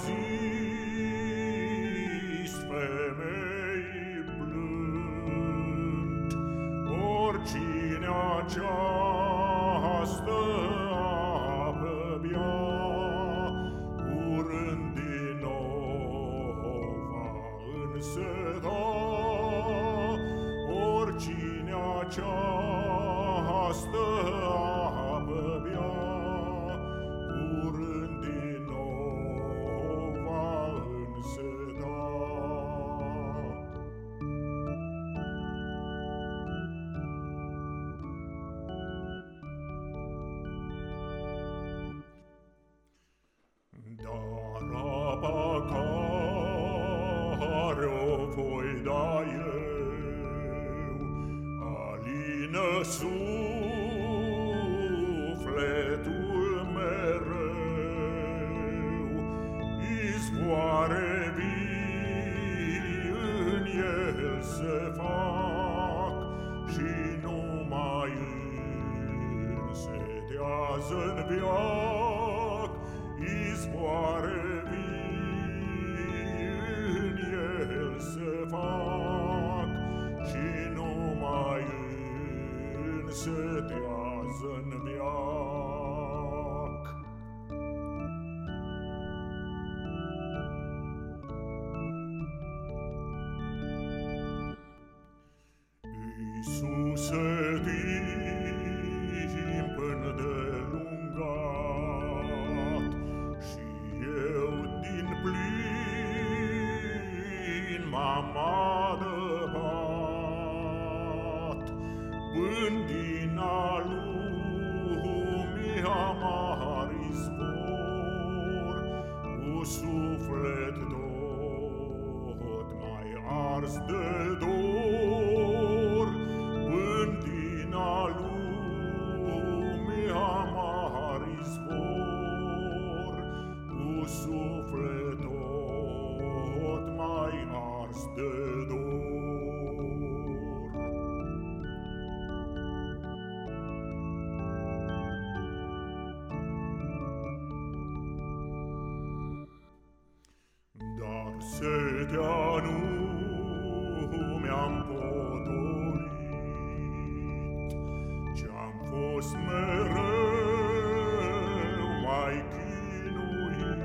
zis femei blând, oricine această apă bea, curând din nou va înseta, oricine această apă voi da eu alină sufletul mereu, izvoare vii în el se fac și numai însetează-n veac, izvoare vii el se fac și numai însetează-n veac. Iisuse, mama de hat Bândina lumii amar izvor Un suflet tot mai ars de dor. Setea nu mi-am potolit. Ce-am fost mereu mai chinuit.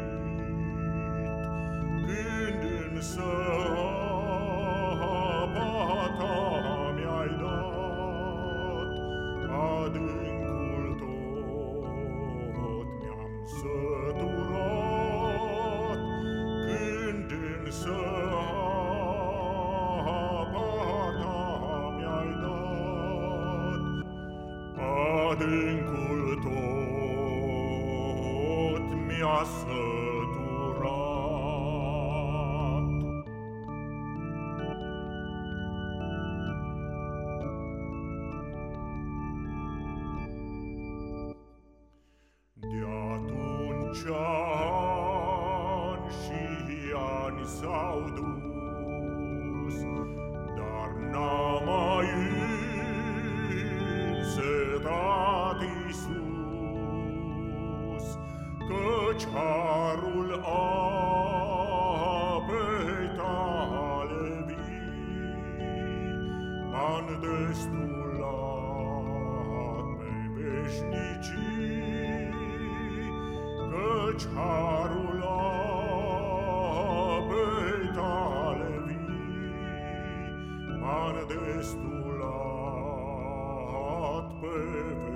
Când însă apa ta mi-ai dat Adâncul tot mi-am săturat Adâncul tot mi-a săturat. De atunci ani și ani s-au dus, Dar n-a mai însetat Iisus, Căci harul apei tale vii M-a destulat pe veșnicii, Căci harul apei tale vii M-a destulat pe veșnicii.